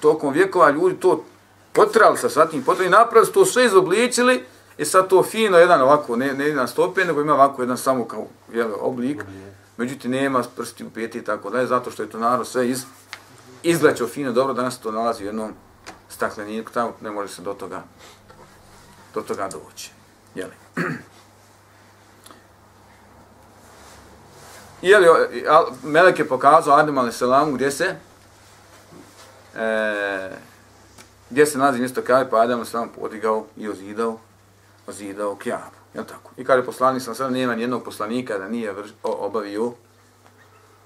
[SPEAKER 1] tokom vjekova ljudi to potrali sa svatim potrali, i napravili to sve izobličili i sad to fino jedan ovako, ne, ne jedan stopen, nego ima ovako jedan samo kao jel, oblik. Međutim, nema prsti u peti i tako dalje, zato što je to narod sve iz, izglećao fino, dobro, danas to nalazi u jednom stakleniku, tamo ne može se do toga, do toga doći. Jeli? I Melek je pokazao Adem a.s. gdje se e, gdje se nalazi mjesto Kjabe, pa Adam sam podigao i ozidao, ozidao Kjabu. Jel tako? I kada je poslanik sam sada nema nijednog poslanika da nije vrž, o, obavio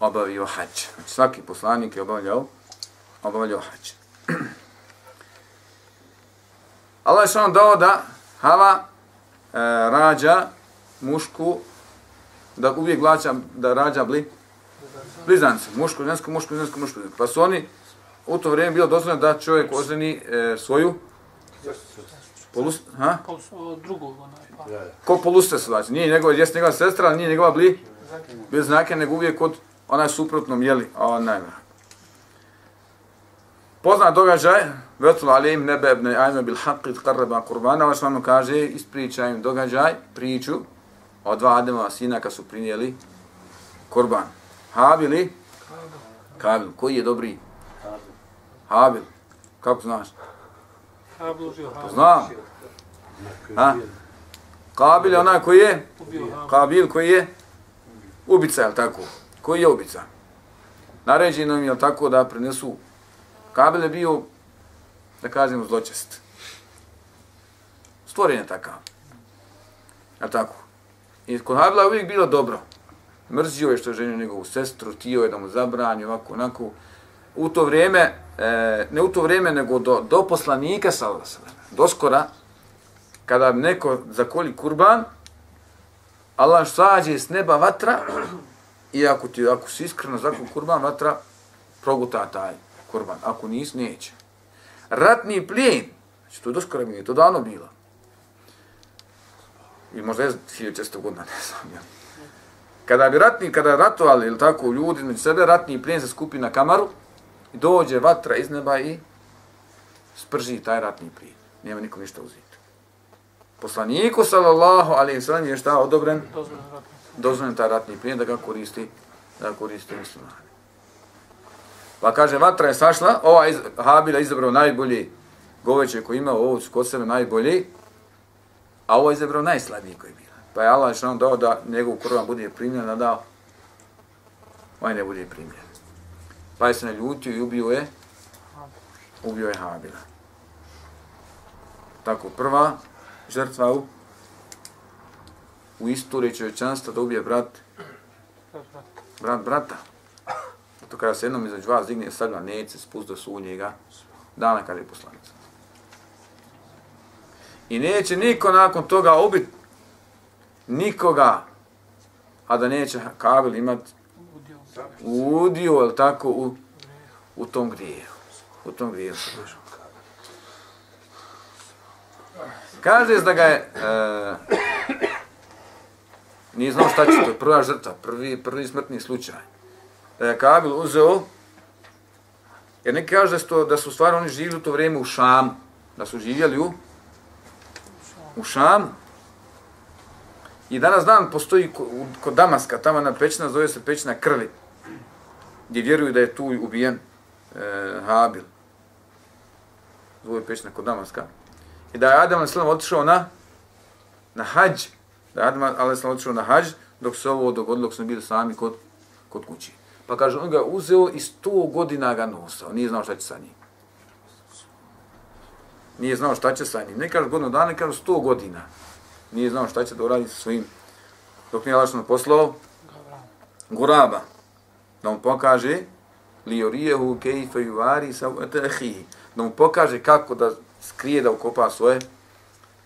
[SPEAKER 1] obavio hađ. Znači svaki poslanik je obavljao obavljao hađ. Allah je što dao da Hava e, rađa mušku da uvijek glaća da rađa bli blizance, muško, žensko, muško, žensko, muško. Pa su oni u to vrijeme bilo dozvoljeno da čovjek oženi e, svoju polus, ha?
[SPEAKER 4] drugog onaj. Pa.
[SPEAKER 1] Ko poluste se znači, nije njegova, jes njegova sestra, ali nije njegova bli, bez znake, nego uvijek od onaj suprotnom, jeli, onaj. Poznat događaj, Vetlu alim nebe ebne ajme bil haqid qarraba kurbana, ovaj što kaže, ispričaj im događaj, priču, od dva Ademova sina kad su prinijeli korban. Habil i? Kabil. Koji je dobri? Habil. Kako znaš?
[SPEAKER 4] Habil užio Habil.
[SPEAKER 1] Znam. Ha? Kabil je onaj koji je? Kabil koji je? Ubica, je tako? Koji je ubica? Naređeno im je tako da prenesu Kabil je bio, da kažemo, zločest. Stvoren je takav. Je tako? I kod Habila je uvijek bilo dobro. Mrzio je što je ženio njegovu sestru, tio je da mu zabrani ovako, onako. U to vrijeme, e, ne u to vrijeme, nego do, do poslanika, do skora, kada neko zakoli kurban, Allah sađe s neba vatra i ako ti ako si iskreno zakon kurban vatra proguta taj kurban. Ako nis, neće. Ratni plijen, znači to je doskora mi je to dano bilo. I možda je 1400 godina, ne znam. Ja. Kada bi ratni, kada ratovali ili tako ljudi među sebe, ratni plijen se skupi na kamaru i dođe vatra iz neba i sprži taj ratni plijen. Nema nikom ništa uzeti. Poslaniku sallallahu alaihi sallam, je šta odobren? Dozvoljen taj ratni plijen da ga koristi, da ga koristi muslimani. Pa kaže, vatra je sašla, ova iz, Habila izabrao najbolji goveće koji ima ovo kod sebe najbolji, a ovo je izabrao najslabiji koji je bila. Pa je Allah što dao da njegov kurban bude primljen, da dao, ovaj ne bude primljen. Pa je se naljutio i ubio je, ubio je Habila. Tako, prva žrtva u, u istoriji čovječanstva da ubije brat, brat brata. To kada se jednom izađu vas digne sadla, neće spust do su njega dana kada je poslanica. I neće niko nakon toga ubiti nikoga, a da neće Kabil imat udio, je tako, u, u tom grijehu. U tom grijevu. Kaže da ga je, e, nije znao šta će, to prva žrtva, prvi, prvi smrtni slučaj. Da je Kabil uzeo, jer neki kaže da su, da su stvarno oni živjeli u to vrijeme u Šamu, da su živjeli u, u Šamu. I danas dan postoji kod Damaska, tamo na pećina, zove se pećina krvi, gdje vjeruju da je tu ubijen e, Habil. Zove pećina kod Damaska i da je Adam a.s. otišao na, na hađ, da je Adam a.s. otišao na hađ, dok se ovo dogodilo, dok su bili sami kod, kod kući. Pa kaže, on ga uzeo i sto godina ga nosao, nije znao šta će sa njim. Nije znao šta će sa njim. Ne kaže godinu dana, ne kaže sto godina. Nije znao šta će da uradi sa svojim. Dok nije lašno poslao, Guraba, da mu pokaže, li jorijehu kejfe juvari sa etehihi, da mu pokaže kako da skrije da ukopa svoje,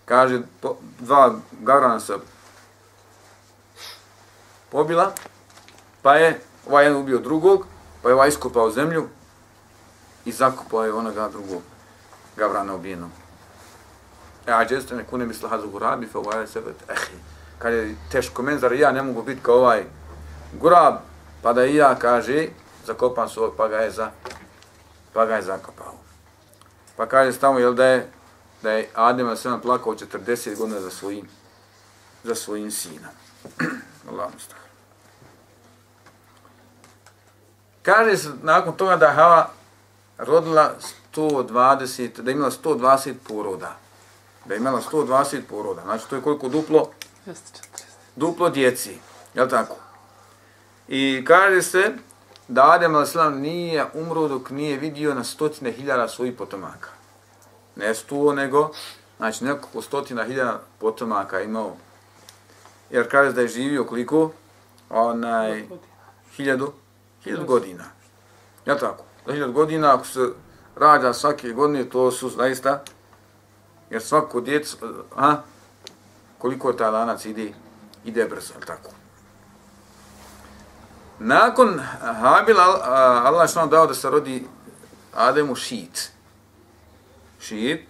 [SPEAKER 1] kaže, po, dva gavrana se pobila, pa je ovaj jedan ubio drugog, pa je ovaj iskopao zemlju i zakopao je onoga drugog gavrana ubijenog. E, a džesto ne kune misla hazu gurabi, fa ovaj sebe, eh, kad je teško men, zar ja ne mogu biti kao ovaj gurab, pa da i ja, kaže, zakopam svoj, pa ga je za, pa ga je zakopao. Pa kaže tamo jel da je da je Adem a sve plakao 40 godina za svojim za svojim sinom. Allahu stvar. Kaže se nakon toga da Hava rodila 120, da je imala 120 poroda. Da je imala 120 poroda. Znači to je koliko duplo? 240. Duplo djeci. Jel tako? I kaže se da Adem a.s. nije umro dok nije vidio na stotine hiljada svojih potomaka. Ne sto, nego, znači nekoliko stotina hiljada potomaka imao. Jer kaže da je živio koliko? Onaj, hiljadu, hiljadu godina. Ja tako? Za hiljadu godina, ako se rađa svake godine, to su zaista, jer svako djec, a, koliko je taj lanac ide, ide brzo, tako? Nakon Habila, Allah što dao da se rodi Ademu šit. Šit.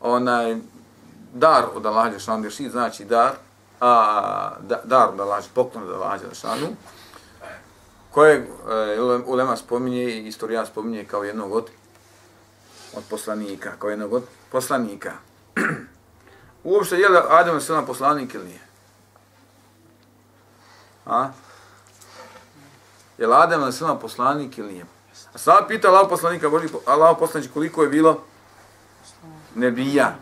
[SPEAKER 1] Onaj dar od Allah jer šit znači dar. A, da, dar od Allah, poklon od Allah što koje e, Ulema spominje i istorija spominje kao jednog od od poslanika, kao jednog od poslanika. Uopšte je li Adem se poslanik ili nije? A? Je li Adem ali poslanik ili nije? A sada pita Allah poslanika, Allah poslanik koliko je bilo? Ne bija.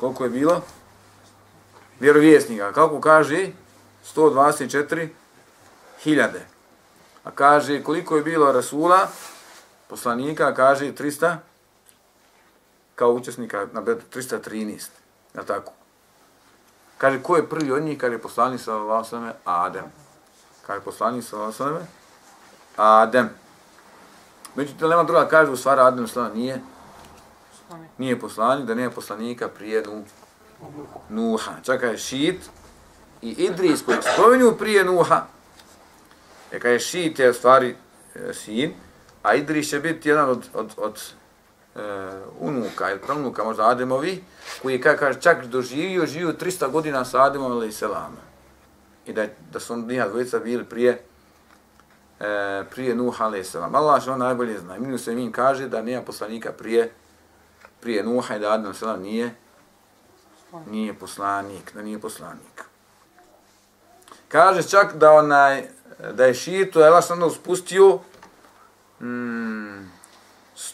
[SPEAKER 1] Koliko je bilo? Vjerovjesnika. Kako kaže? 124 hiljade. A kaže koliko je bilo Rasula? Poslanika kaže 300 kao učesnika na 313. Ja tako? Kaže, ko je prvi od njih? Kaže, poslanik sallallahu sallam Adem. Kaže, poslanik sallallahu sallam Adem. Međutim, nema druga, kaže, u stvari Adem sallam nije, nije poslanik, da nije poslanika prije nu, Nuha. Čak je Šit i Idris koji spominju prije Nuha. E kada je Šit je u stvari e, sin, a Idris će biti jedan od, od, od e, unuka ili pranuka možda Ademovi, koji je kaže, čak doživio, živio 300 godina sa Ademom ili Selama. I da, da su njih dvojica bili prije e, prije Nuha alaih. Allah što on najbolje zna. Ibn Usaymin kaže da nema poslanika prije prije Nuha i da Adam selam nije nije poslanik, da nije poslanik. Kaže čak da onaj da je šitu, Allah što onda spustio mm,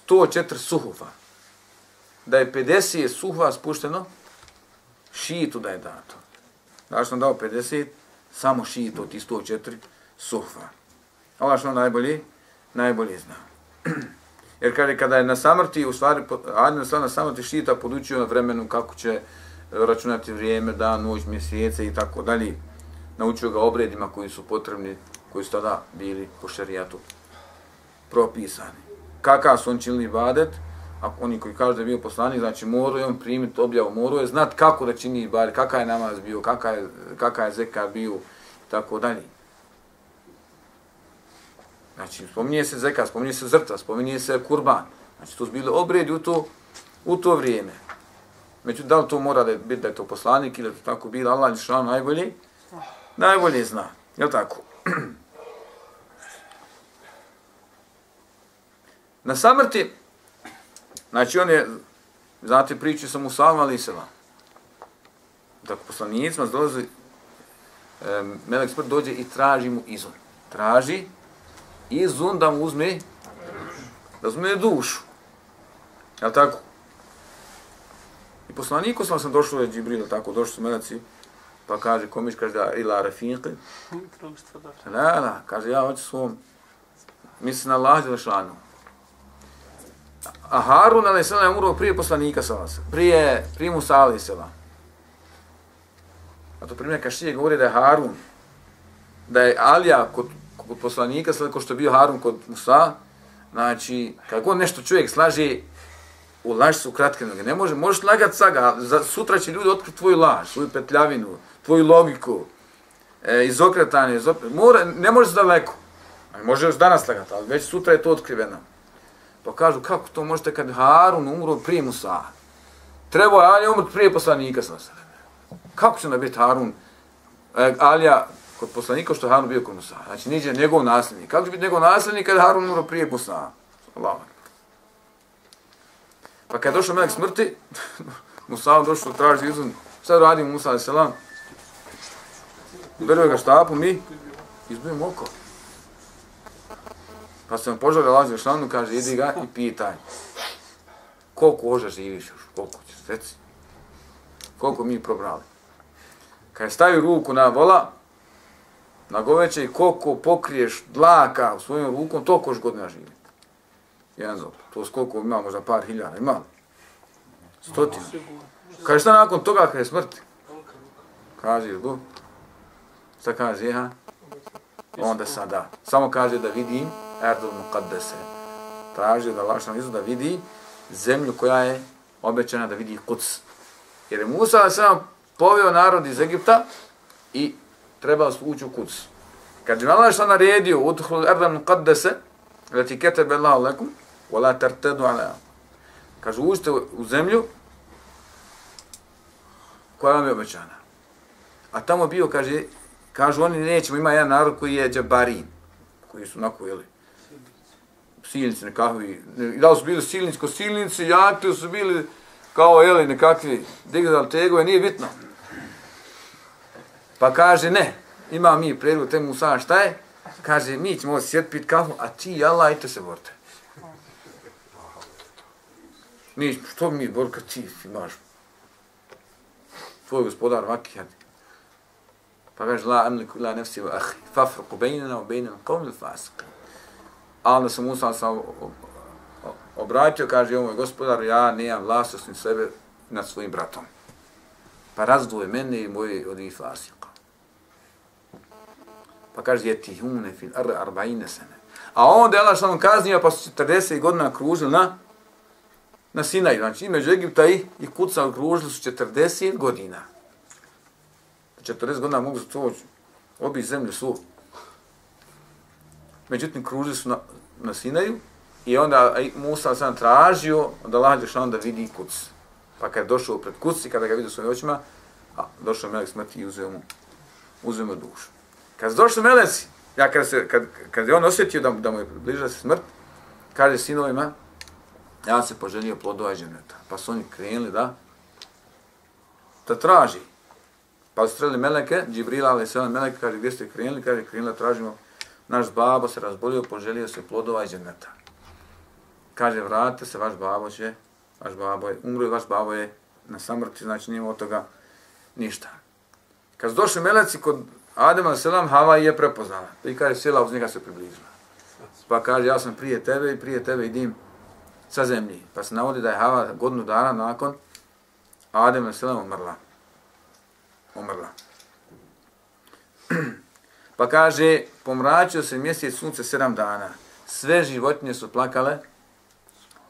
[SPEAKER 1] 104 suhufa. Da je 50 suhufa spušteno, šitu da je dato. Da što dao 50, samo šitu od 104 suhufa. Allah što najbolje, najbolje zna. Jer kada, kada je na samrti, u stvari, Adem je na samrti šita podučio na vremenu kako će e, računati vrijeme, dan, noć, mjesece i tako dalje. Naučio ga obredima koji su potrebni, koji su tada bili po šarijatu propisani. Kakav su on činili ibadet, a oni koji kažu da je bio poslanik, znači moraju je on primiti objavu, moraju je znati kako da čini ibadet, kakav je namaz bio, kakav je, kakav je zeka bio, i tako dalje. Znači, spominje se zeka, spominje se zrta, spominje se kurban. Znači, to su bile obredi u to, u to vrijeme. Međutim, da li to mora da je, biti da je to poslanik ili to tako bilo, Allah je što najbolje, najbolje zna. Je tako? Na samrti, znači on je, znate priču sa Musavom ali Isela. Da poslanicima dolazi, e, Melek smrt dođe i traži mu izun. Traži izun da mu uzme, da uzme dušu. Je li tako? I poslaniku sam sam došao je Džibril, tako, došli su meleci, pa kaže, komiš, kaže, da ila rafinqi. La, la, kaže, ja hoću svom, misli na Allah Đelešanu. A Harun, ali je umro prije poslanika sa vas, prije, prije Musa, ali se A to primjer Kašije govori da je Harun, da je Alija kod, kod poslanika, sada ko što je bio Harun kod Musa, znači, kako nešto čovjek slaže, u laž su kratke noge. Ne može, možeš lagat saga, za sutra će ljudi otkriti tvoju laž, svoju petljavinu, tvoju logiku, e, izokretanje, izokretanje. Mora, ne možeš daleko. Može još danas lagati, ali već sutra je to otkriveno. Pa kažu, kako to možete kad Harun umro prije Musa? Trebao je Alija umrti prije poslanika sa. Kako će onda biti Harun, e, Alija kod poslanika što je Harun bio kod Musa? Znači, niđe njegov nasljednik. Kako će biti njegov nasljednik kad Harun umro prije Musa? Allah. Pa kad je došao melek smrti, Musa došao traži izun, šta radi Musa a.s. salam? Ga štapom i izbijemo oko. Pa se on požara lazi u šlanu, kaže, idi ga i pitaj. Koliko oža živiš još, koliko ćeš, reci. Koliko mi probrali. Kad je stavio ruku na vola, na goveće i koliko pokriješ dlaka u svojom rukom, toliko još godina živi. Jedan zop. To s koliko ima, možda par hiljada, ima li? Stotina. Kaže, šta nakon toga kada je smrt? Kaže, go. Šta kaže, ha? Onda sada. Samo kaže da vidim Erdul Muqaddese. Traži da lašno vizu da vidi zemlju koja je obećana da vidi Kuc. Jer je Musa sam poveo narod iz Egipta i trebao ući u Kuc. Kad je Allah što naredio, utuhul Erdul qaddase, leti ketebe Allahu lekum, wala tartadu ala. Kaže uđite u zemlju koja vam je obećana. A tamo bio kaže kažu oni nećemo ima jedan narod koji je džabarin koji su onako jeli silnici nekakvi da li su bili silnici ko silnici jaki su bili kao jeli nekakvi digital tegove nije bitno pa kaže ne ima mi predlog temu Musa šta je kaže mi ćemo sjeti pit kafu a ti Allah ajte se borite Mi, što mi, Borka, ti imaš? Tvoj gospodar vakijad. Pa kaže, la amliku la nefsi wa ahi, fafruku bejnena u bejnena komil fasik. A onda sam Musa sam obratio, kaže, ovo je gospodar, ja nemam vlast osim sebe nad svojim bratom. pa razdvoje mene i moje od ovih. Pa kaže, je tihune fil ar arba'ine sene. A onda je Allah što kaznio, pa su 40 godina kružili na, na Sinaju. Znači, između Egipta i, i Kuca kružili su 40 godina. 40 godina mogu su to obi zemlju su. Međutim, kružili su na, na Sinaju i onda Musa sam tražio da Allah što onda vidi Kuc. Pa kad je došao pred Kuc i kada ga vidio svojim očima, a, došao Melek smrti i uzeo mu, uzeo mu dušu. Kad su došli Meleci, ja kad, se, kad, kad je on osjetio da, da mu je bliža se smrt, kaže sinovima, ja se poželio plodova dženeta. Pa su oni krenuli da, da traži. Pa su streli meleke, Džibrila, ali se meleke, kaže, gdje ste krenuli? Kaže, krenuli tražimo, naš babo se razbolio, poželio se plodova dženeta. Kaže, vratite se, vaš babo će, vaš babo je, umro vaš babo je na samrti, znači nije od toga ništa. Kad su došli meleci kod Adem a.s. Hava je prepoznala. I kaže, sjela uz njega se približila. Pa kaže, ja sam prije tebe i prije tebe idim sa zemlji. Pa se navodi da je Hava godinu dana nakon Adem a.s. umrla. Umrla. Pa kaže, pomračio se mjesec sunce sedam dana. Sve životinje su plakale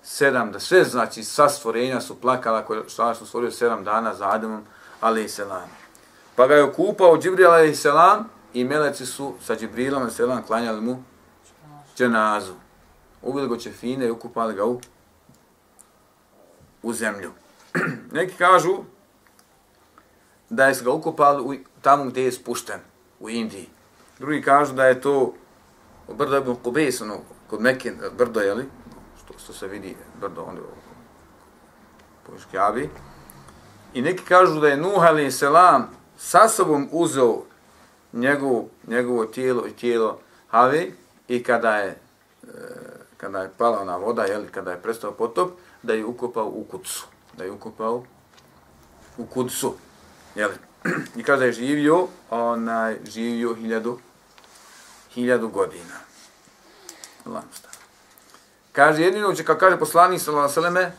[SPEAKER 1] sedam, da sve znači sva stvorenja su plakala koje što su stvorio sedam dana za Ademom, ali i selam. Pa ga je okupao Džibril a.s. i meleci su sa Džibrilom a.s. klanjali mu dženazu. Ubili go čefine i ukupali ga u, u zemlju. Neki kažu da je ga ukopali u, tamo gdje je spušten, u Indiji. Drugi kažu da je to brdo Ibn Kubes, ono, kod Mekke, brdo, jeli, što, što se vidi, brdo, ono, po Iškjavi. I neki kažu da je Nuh ali selam sa sobom uzeo njegovo, njegovo tijelo i tijelo Havi i kada je, e, kada je pala na voda, jel, kada je prestao potop, da je ukopao u kucu. Da je ukopao u kucu. Jel? I kada je živio, onaj, živio hiljadu, hiljadu godina. Lansta. Kaže, jedino će, kao kaže poslanik sallallahu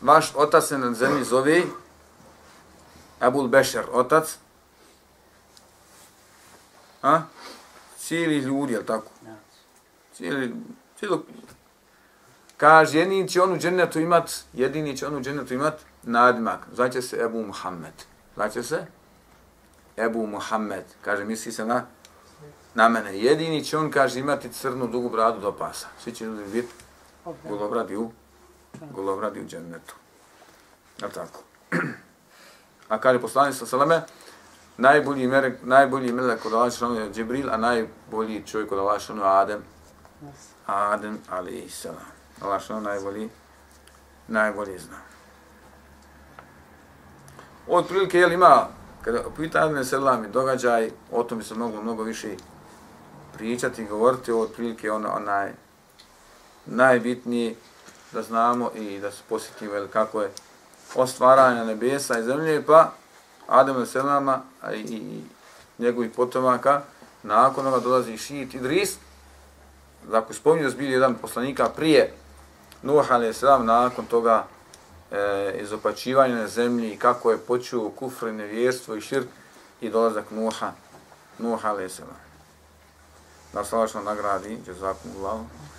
[SPEAKER 1] vaš otac se na zemlji zove Abul Bešer, otac, A? Cijeli ljudi, je tako? Cijeli, cijelo... Kaže, jedini će on u džennetu imat, jedini će on u džennetu imat nadimak. Zvaće se Ebu Muhammed. Zvaće se Ebu Muhammed. Kaže, misli se na, na mene. Jedini će on, kaže, imati crnu dugu bradu do pasa. Svi će ljudi biti golobradi u, golobradi u džennetu. Je tako? A kaže, poslani sa Saleme, najbolji melek, najbolji melek kod Allah šanu je Džibril, a najbolji čovjek kod Allah šanu je Adem. Adem, ali i salam. Allah šanu najbolji, najbolji zna. Od prilike, jel ima, kada pita Adem selam i događaj, o tome se moglo mnogo više pričati i govoriti, od prilike ono, onaj najbitniji da znamo i da se posjetimo jel, kako je ostvaranje nebesa i zemlje, pa Adem Selama i, i njegovih potomaka, nakon ovoga dolazi Šit Idris, dakle spominju da zbili jedan poslanika prije Nuh a.s. nakon toga e, izopačivanja na zemlji i kako je počeo kufr i nevjerstvo i širk i dolazak Nuha, Nuh a.s. Da se nagradi, jazakum glavu.